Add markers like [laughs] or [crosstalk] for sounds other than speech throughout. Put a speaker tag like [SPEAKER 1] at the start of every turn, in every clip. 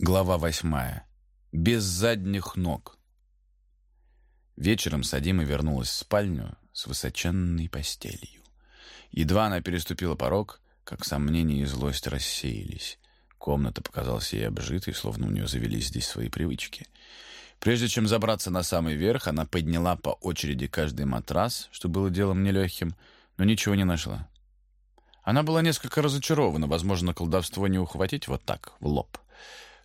[SPEAKER 1] Глава восьмая. Без задних ног. Вечером Садима вернулась в спальню с высоченной постелью. Едва она переступила порог, как сомнения и злость рассеялись. Комната показалась ей обжитой, словно у нее завелись здесь свои привычки. Прежде чем забраться на самый верх, она подняла по очереди каждый матрас, что было делом нелегким, но ничего не нашла. Она была несколько разочарована, возможно, колдовство не ухватить вот так, в лоб.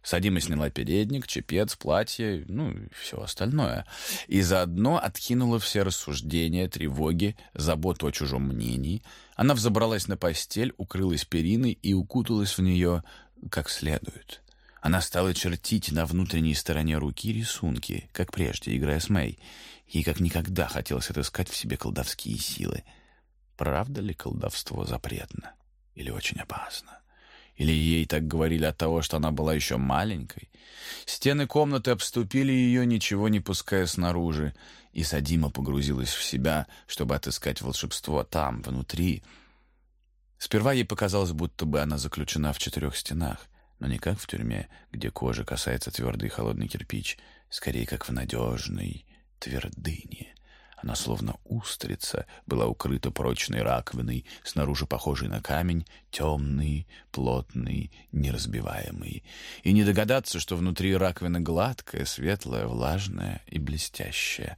[SPEAKER 1] Садима сняла передник, чепец, платье, ну и все остальное. И заодно откинула все рассуждения, тревоги, заботу о чужом мнении. Она взобралась на постель, укрылась периной и укуталась в нее как следует. Она стала чертить на внутренней стороне руки рисунки, как прежде, играя с Мэй. Ей как никогда хотелось отыскать в себе колдовские силы. Правда ли колдовство запретно? Или очень опасно? Или ей так говорили от того, что она была еще маленькой? Стены комнаты обступили ее, ничего не пуская снаружи, и Садима погрузилась в себя, чтобы отыскать волшебство там, внутри. Сперва ей показалось, будто бы она заключена в четырех стенах, но не как в тюрьме, где кожа касается твердый и холодный кирпич, скорее как в надежной твердыне — она словно устрица, была укрыта прочной раковиной, снаружи похожей на камень, темный, плотный, неразбиваемый. И не догадаться, что внутри раковины гладкая, светлая, влажная и блестящая.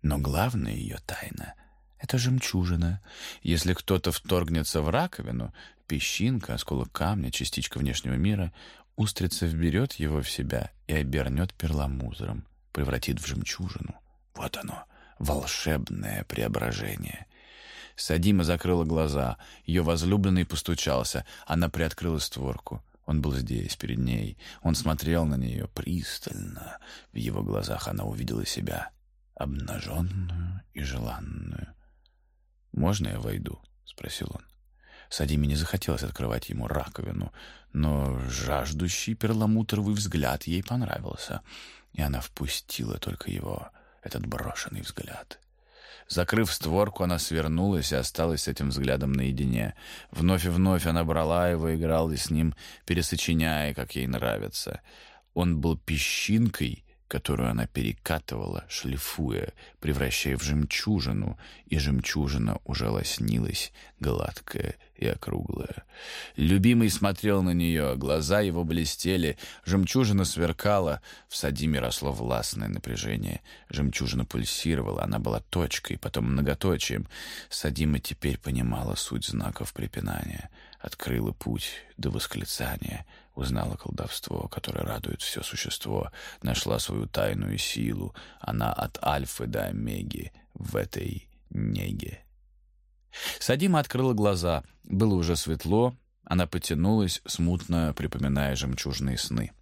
[SPEAKER 1] Но главная ее тайна — это жемчужина. Если кто-то вторгнется в раковину, песчинка, осколок камня, частичка внешнего мира, устрица вберет его в себя и обернет перламутром, превратит в жемчужину. Вот оно — волшебное преображение. Садима закрыла глаза. Ее возлюбленный постучался. Она приоткрыла створку. Он был здесь, перед ней. Он смотрел на нее пристально. В его глазах она увидела себя, обнаженную и желанную. «Можно я войду?» — спросил он. Садиме не захотелось открывать ему раковину, но жаждущий перламутровый взгляд ей понравился, и она впустила только его этот брошенный взгляд. Закрыв створку, она свернулась и осталась с этим взглядом наедине. Вновь и вновь она брала его, играла с ним, пересочиняя, как ей нравится. Он был песчинкой, которую она перекатывала, шлифуя, превращая в жемчужину, и жемчужина уже лоснилась, гладкая и округлая. Любимый смотрел на нее, глаза его блестели, жемчужина сверкала, в Садиме росло властное напряжение. Жемчужина пульсировала, она была точкой, потом многоточием. Садима теперь понимала суть знаков препинания, открыла путь до восклицания — узнала колдовство, которое радует все существо, нашла свою тайную силу. Она от альфы до омеги в этой неге. Садима открыла глаза. Было уже светло. Она потянулась, смутно припоминая жемчужные сны.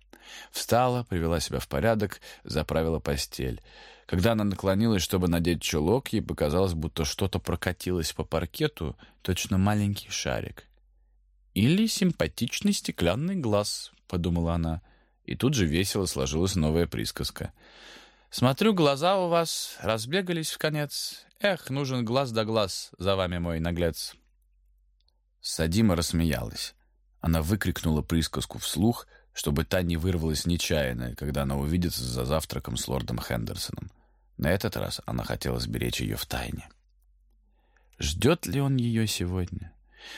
[SPEAKER 1] Встала, привела себя в порядок, заправила постель. Когда она наклонилась, чтобы надеть чулок, ей показалось, будто что-то прокатилось по паркету, точно маленький шарик. «Или симпатичный стеклянный глаз», — подумала она. И тут же весело сложилась новая присказка. «Смотрю, глаза у вас разбегались в конец. Эх, нужен глаз да глаз за вами, мой наглец». Садима рассмеялась. Она выкрикнула присказку вслух, чтобы та не вырвалась нечаянно, когда она увидится за завтраком с лордом Хендерсоном. На этот раз она хотела сберечь ее в тайне. Ждет ли он ее сегодня?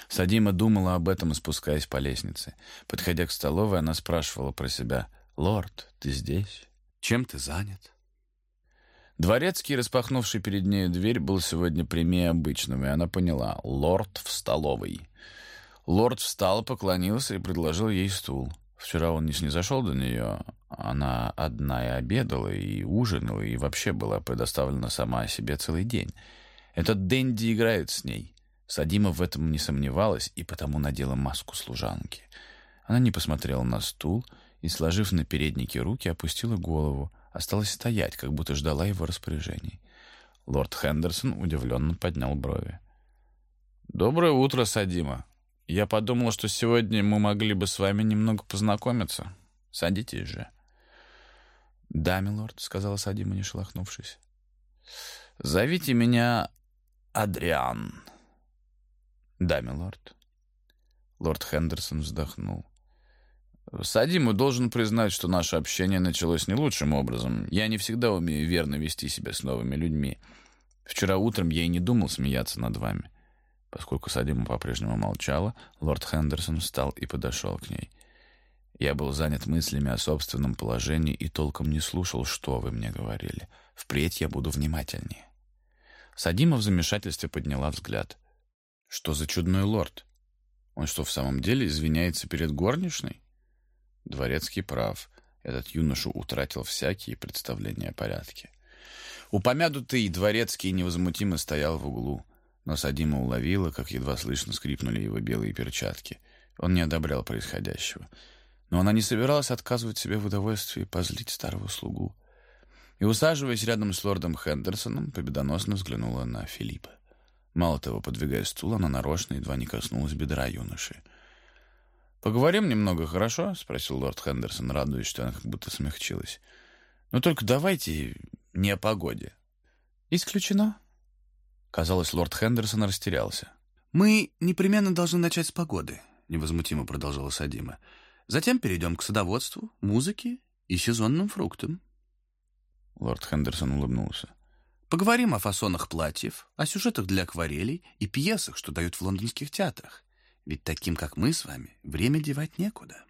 [SPEAKER 1] Садима думала об этом, спускаясь по лестнице. Подходя к столовой, она спрашивала про себя. «Лорд, ты здесь? Чем ты занят?» Дворецкий, распахнувший перед ней дверь, был сегодня прямее обычного, и она поняла. «Лорд в столовой». Лорд встал, поклонился и предложил ей стул. Вчера он не снизошел до нее. Она одна и обедала, и ужинала, и вообще была предоставлена сама себе целый день. Этот Дэнди играет с ней. Садима в этом не сомневалась и потому надела маску служанки. Она не посмотрела на стул и, сложив на переднике руки, опустила голову, осталась стоять, как будто ждала его распоряжений. Лорд Хендерсон удивленно поднял брови. «Доброе утро, Садима. Я подумал, что сегодня мы могли бы с вами немного познакомиться. Садитесь же». «Да, милорд», — сказала Садима, не шелохнувшись. «Зовите меня Адриан». «Да, милорд». Лорд Хендерсон вздохнул. Садиму должен признать, что наше общение началось не лучшим образом. Я не всегда умею верно вести себя с новыми людьми. Вчера утром я и не думал смеяться над вами. Поскольку Садима по-прежнему молчала, лорд Хендерсон встал и подошел к ней. Я был занят мыслями о собственном положении и толком не слушал, что вы мне говорили. Впредь я буду внимательнее. Садима в замешательстве подняла взгляд. Что за чудной лорд? Он что, в самом деле извиняется перед горничной? Дворецкий прав. Этот юноша утратил всякие представления о порядке. Упомянутый дворецкий невозмутимо стоял в углу, но Садима уловила, как едва слышно скрипнули его белые перчатки. Он не одобрял происходящего. Но она не собиралась отказывать себе в удовольствии позлить старого слугу. И, усаживаясь рядом с лордом Хендерсоном, победоносно взглянула на Филиппа. Мало того, подвигая стул, она нарочно едва не коснулась бедра юноши. «Поговорим немного, хорошо?» — спросил лорд Хендерсон, радуясь, что она как будто смягчилась. «Но только давайте не о погоде». «Исключено». Казалось, лорд Хендерсон растерялся. «Мы непременно должны начать с погоды», — невозмутимо продолжала Садима. «Затем перейдем к садоводству, музыке и сезонным фруктам». Лорд Хендерсон улыбнулся. «Поговорим о фасонах платьев, о сюжетах для акварелей и пьесах, что дают в лондонских театрах. Ведь таким, как мы с вами, время девать некуда».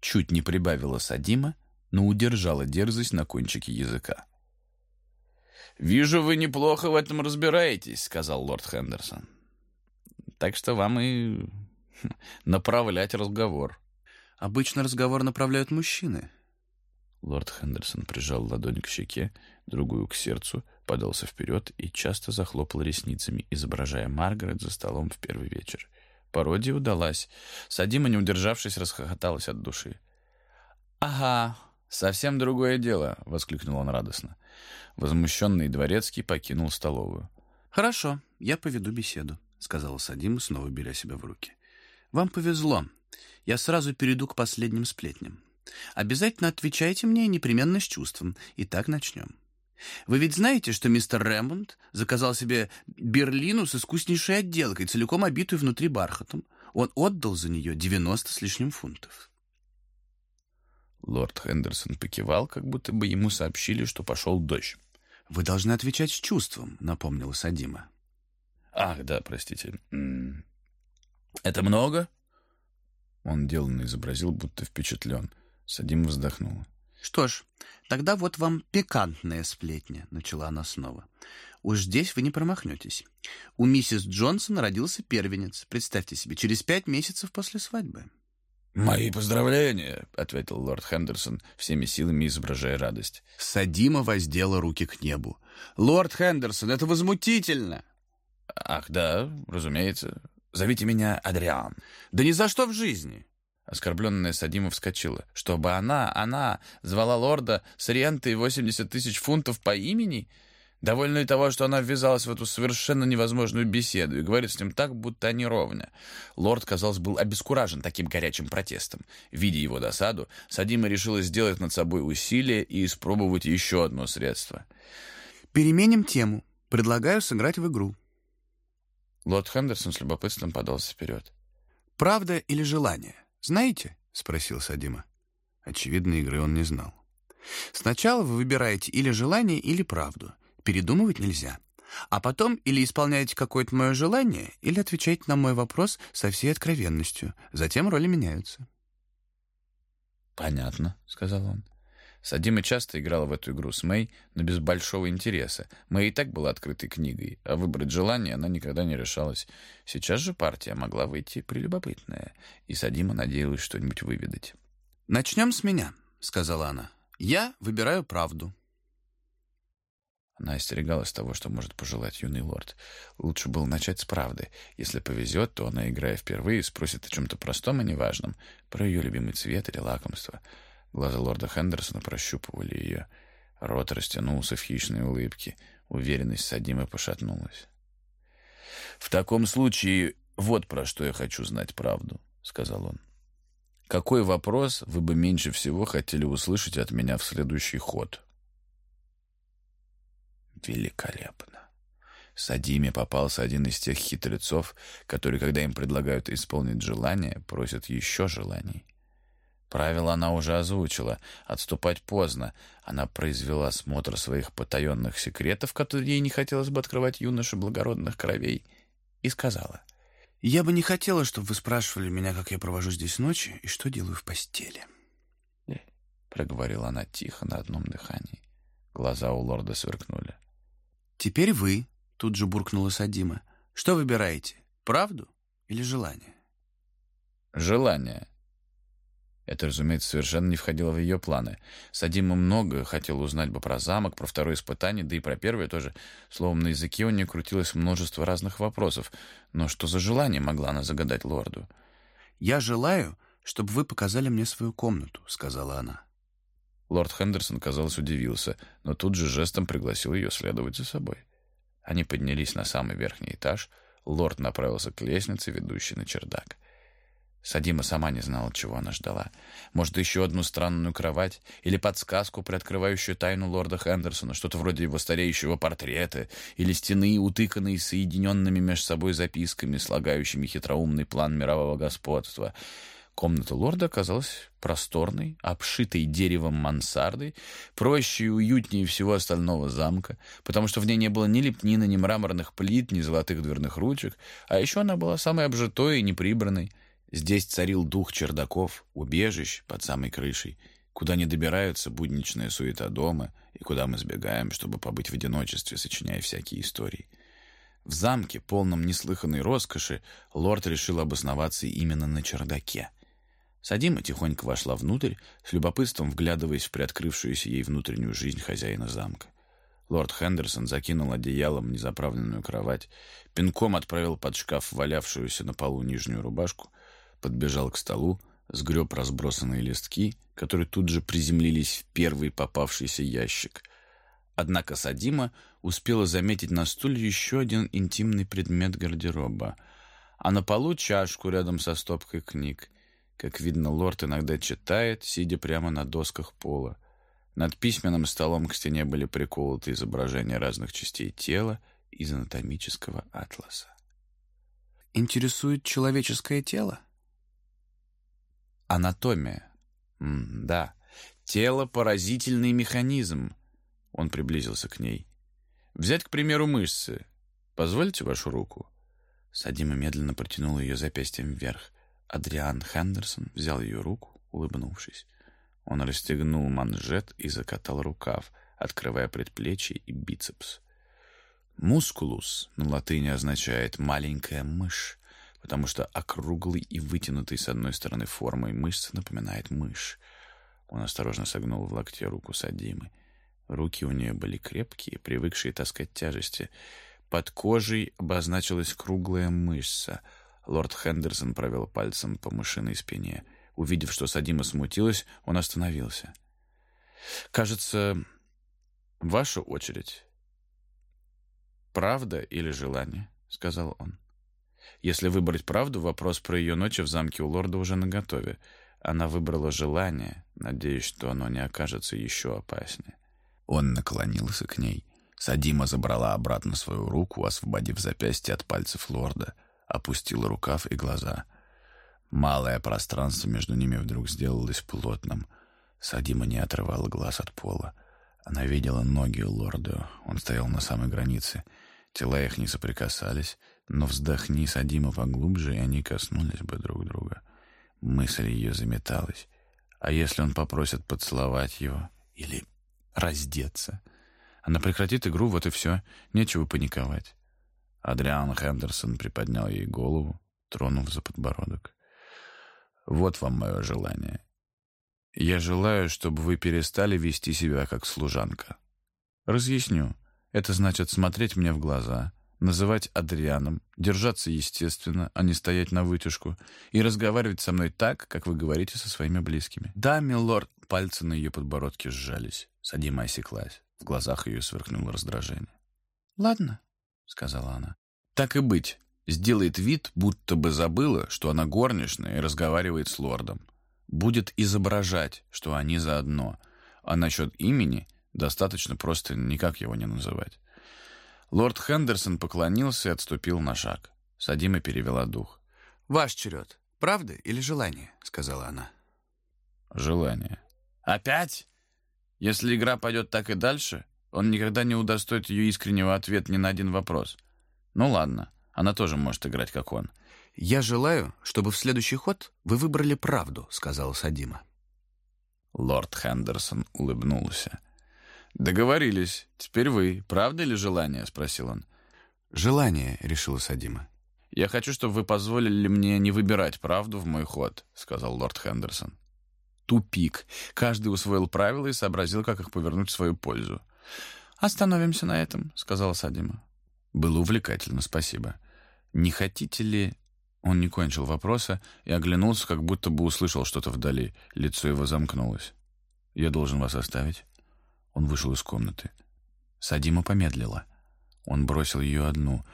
[SPEAKER 1] Чуть не прибавила Садима, но удержала дерзость на кончике языка. «Вижу, вы неплохо в этом разбираетесь», — сказал лорд Хендерсон. «Так что вам и [laughs] направлять разговор». «Обычно разговор направляют мужчины», Лорд Хендерсон прижал ладонь к щеке, другую к сердцу, подался вперед и часто захлопал ресницами, изображая Маргарет за столом в первый вечер. Пародия удалась. Садима, не удержавшись, расхохоталась от души. «Ага, совсем другое дело!» — воскликнул он радостно. Возмущенный дворецкий покинул столовую. «Хорошо, я поведу беседу», — сказала Садима, снова беря себя в руки. «Вам повезло. Я сразу перейду к последним сплетням. Обязательно отвечайте мне непременно с чувством. И так начнем. Вы ведь знаете, что мистер Рэмонд заказал себе берлину с искуснейшей отделкой, целиком обитую внутри бархатом. Он отдал за нее 90 с лишним фунтов. Лорд Хендерсон покивал, как будто бы ему сообщили, что пошел дождь. «Вы должны отвечать с чувством», — напомнила Садима. «Ах, да, простите. Это много?» Он деланно изобразил, будто впечатлен. Садима вздохнула. «Что ж, тогда вот вам пикантная сплетня», — начала она снова. «Уж здесь вы не промахнетесь. У миссис Джонсон родился первенец, представьте себе, через пять месяцев после свадьбы». «Мои поздравления», — ответил лорд Хендерсон, всеми силами изображая радость. Садима воздела руки к небу. «Лорд Хендерсон, это возмутительно!» «Ах, да, разумеется. Зовите меня Адриан». «Да ни за что в жизни!» Оскорбленная Садима вскочила. Чтобы она, она, звала лорда с рентой 80 тысяч фунтов по имени? Довольно ли того, что она ввязалась в эту совершенно невозможную беседу и говорит с ним так, будто они ровня? Лорд, казалось, был обескуражен таким горячим протестом. Видя его досаду, Садима решила сделать над собой усилие и испробовать еще одно средство. «Переменим тему. Предлагаю сыграть в игру». Лорд Хендерсон с любопытством подался вперед. «Правда или желание?» «Знаете?» — спросил Садима. Очевидно, игры он не знал. «Сначала вы выбираете или желание, или правду. Передумывать нельзя. А потом или исполняете какое-то мое желание, или отвечаете на мой вопрос со всей откровенностью. Затем роли меняются». «Понятно», — сказал он. Садима часто играла в эту игру с Мэй, но без большого интереса. Мэй и так была открытой книгой, а выбрать желание она никогда не решалась. Сейчас же партия могла выйти прелюбопытная, и Садима надеялась что-нибудь выведать. «Начнем с меня», — сказала она. «Я выбираю правду». Она остерегалась того, что может пожелать юный лорд. Лучше было начать с правды. Если повезет, то она, играя впервые, спросит о чем-то простом и неважном, про ее любимый цвет или лакомство — Глаза лорда Хендерсона прощупывали ее. Рот растянулся в хищной улыбке. Уверенность Садимы пошатнулась. «В таком случае вот про что я хочу знать правду», — сказал он. «Какой вопрос вы бы меньше всего хотели услышать от меня в следующий ход?» Великолепно. Садиме попался один из тех хитрецов, которые, когда им предлагают исполнить желание, просят еще желаний. Правила она уже озвучила. Отступать поздно. Она произвела осмотр своих потаенных секретов, которые ей не хотелось бы открывать юноше благородных кровей, и сказала.
[SPEAKER 2] «Я бы не хотела, чтобы вы спрашивали меня, как я провожу здесь ночи и что делаю в постели».
[SPEAKER 1] Проговорила она тихо на одном дыхании. Глаза у лорда сверкнули.
[SPEAKER 2] «Теперь вы», — тут же буркнула Садима. «Что выбираете, правду или желание?»
[SPEAKER 1] «Желание», это, разумеется, совершенно не входило в ее планы. Садима много хотел узнать бы про замок, про второе испытание, да и про первое тоже. Словом, на языке у нее крутилось множество разных вопросов. Но что за желание могла она загадать лорду?
[SPEAKER 2] «Я желаю, чтобы вы показали мне свою комнату», — сказала она.
[SPEAKER 1] Лорд Хендерсон, казалось, удивился, но тут же жестом пригласил ее следовать за собой. Они поднялись на самый верхний этаж. Лорд направился к лестнице, ведущей на чердак. Садима сама не знала, чего она ждала. Может, еще одну странную кровать? Или подсказку, приоткрывающую тайну лорда Хендерсона, что-то вроде его стареющего портрета? Или стены, утыканные соединенными между собой записками, слагающими хитроумный план мирового господства? Комната лорда оказалась просторной, обшитой деревом мансардой, проще и уютнее всего остального замка, потому что в ней не было ни лепнины, ни мраморных плит, ни золотых дверных ручек, а еще она была самой обжитой и неприбранной. Здесь царил дух чердаков, убежищ под самой крышей, куда не добираются будничная суета дома и куда мы сбегаем, чтобы побыть в одиночестве, сочиняя всякие истории. В замке, полном неслыханной роскоши, лорд решил обосноваться именно на чердаке. Садима тихонько вошла внутрь, с любопытством вглядываясь в приоткрывшуюся ей внутреннюю жизнь хозяина замка. Лорд Хендерсон закинул одеялом незаправленную кровать, пинком отправил под шкаф валявшуюся на полу нижнюю рубашку — подбежал к столу, сгреб разбросанные листки, которые тут же приземлились в первый попавшийся ящик. Однако Садима успела заметить на стуле еще один интимный предмет гардероба, а на полу чашку рядом со стопкой книг. Как видно, лорд иногда читает, сидя прямо на досках пола. Над письменным столом к стене были приколоты изображения разных частей тела из анатомического атласа.
[SPEAKER 2] «Интересует человеческое тело?»
[SPEAKER 1] Анатомия. М да. Тело — поразительный механизм. Он приблизился к ней. Взять, к примеру, мышцы. Позвольте вашу руку. Садима медленно протянул ее запястьем вверх. Адриан Хендерсон взял ее руку, улыбнувшись. Он расстегнул манжет и закатал рукав, открывая предплечье и бицепс. Мускулус на латыни означает «маленькая мышь» потому что округлый и вытянутый с одной стороны формой мышцы напоминает мышь. Он осторожно согнул в локте руку Садимы. Руки у нее были крепкие, привыкшие таскать тяжести. Под кожей обозначилась круглая мышца. Лорд Хендерсон провел пальцем по мышиной спине. Увидев, что Садима смутилась, он остановился. «Кажется, ваша очередь. Правда или желание?» — сказал он. Если выбрать правду, вопрос про ее ночи в замке у лорда уже наготове. Она выбрала желание, надеясь, что оно не окажется еще опаснее. Он наклонился к ней. Садима забрала обратно свою руку, освободив запястье от пальцев лорда, опустила рукав и глаза. Малое пространство между ними вдруг сделалось плотным. Садима не отрывала глаз от пола. Она видела ноги лорда. Он стоял на самой границе. Тела их не соприкасались, но вздохни Садима поглубже, и они коснулись бы друг друга. Мысль ее заметалась. А если он попросит поцеловать его или раздеться? Она прекратит игру, вот и все. Нечего паниковать. Адриан Хендерсон приподнял ей голову, тронув за подбородок. «Вот вам мое желание. Я желаю, чтобы вы перестали вести себя как служанка. Разъясню. Это значит смотреть мне в глаза, называть Адрианом, держаться естественно, а не стоять на вытяжку, и разговаривать со мной так, как вы говорите со своими близкими. Да, милорд, пальцы на ее подбородке сжались. Садима осеклась. В глазах ее сверкнуло раздражение. «Ладно», — сказала она. «Так и быть. Сделает вид, будто бы забыла, что она горничная и разговаривает с лордом. Будет изображать, что они заодно. А насчет имени достаточно просто никак его не называть. Лорд Хендерсон поклонился и отступил на шаг. Садима перевела дух.
[SPEAKER 2] «Ваш черед. Правда или желание?» — сказала она.
[SPEAKER 1] Желание. Опять? Если игра пойдет так и дальше, он никогда не удостоит ее искреннего ответа ни на один вопрос. Ну ладно, она тоже может играть, как он.
[SPEAKER 2] «Я желаю, чтобы в следующий ход вы выбрали правду», — сказала Садима.
[SPEAKER 1] Лорд Хендерсон улыбнулся. «Договорились. Теперь вы. Правда или желание?» — спросил он.
[SPEAKER 2] «Желание», — решила Садима.
[SPEAKER 1] «Я хочу, чтобы вы позволили мне не выбирать правду в мой ход», — сказал лорд Хендерсон. Тупик. Каждый усвоил правила и сообразил, как их повернуть в свою пользу. «Остановимся на этом», — сказала Садима. «Было увлекательно, спасибо. Не хотите ли...» Он не кончил вопроса и оглянулся, как будто бы услышал что-то вдали. Лицо его замкнулось. «Я должен вас оставить?» Он вышел из комнаты. Садима помедлила. Он бросил ее одну.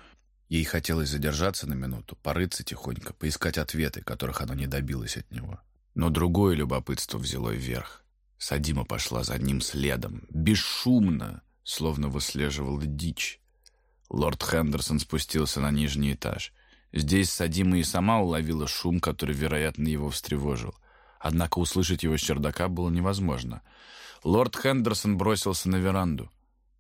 [SPEAKER 1] Ей хотелось задержаться на минуту, порыться тихонько, поискать ответы, которых она не добилась от него. Но другое любопытство взяло вверх. Садима пошла за ним следом, бесшумно, словно выслеживала дичь. Лорд Хендерсон спустился на нижний этаж. Здесь Садима и сама уловила шум, который, вероятно, его встревожил. Однако услышать его с чердака было невозможно. Лорд Хендерсон бросился на веранду.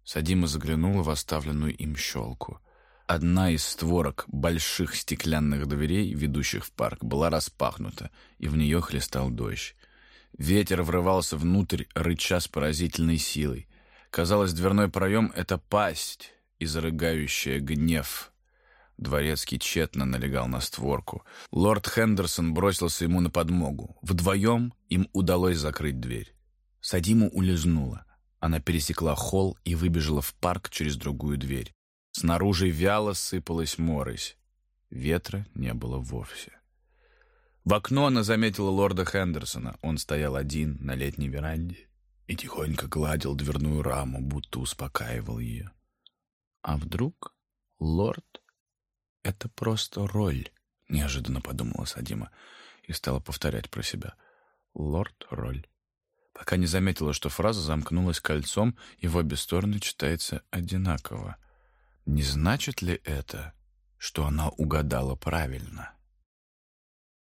[SPEAKER 1] Садима заглянула в оставленную им щелку. Одна из створок больших стеклянных дверей, ведущих в парк, была распахнута, и в нее хлестал дождь. Ветер врывался внутрь, рыча с поразительной силой. Казалось, дверной проем — это пасть, изрыгающая гнев. Дворецкий тщетно налегал на створку. Лорд Хендерсон бросился ему на подмогу. Вдвоем им удалось закрыть дверь. Садиму улизнула. Она пересекла холл и выбежала в парк через другую дверь. Снаружи вяло сыпалась морось. Ветра не было вовсе. В окно она заметила лорда Хендерсона. Он стоял один на летней веранде и тихонько гладил дверную раму, будто успокаивал ее. А вдруг лорд — это просто роль, — неожиданно подумала Садима и стала повторять про себя. Лорд — роль. Пока не заметила, что фраза замкнулась кольцом, и в обе стороны читается одинаково. Не значит ли это, что она угадала правильно?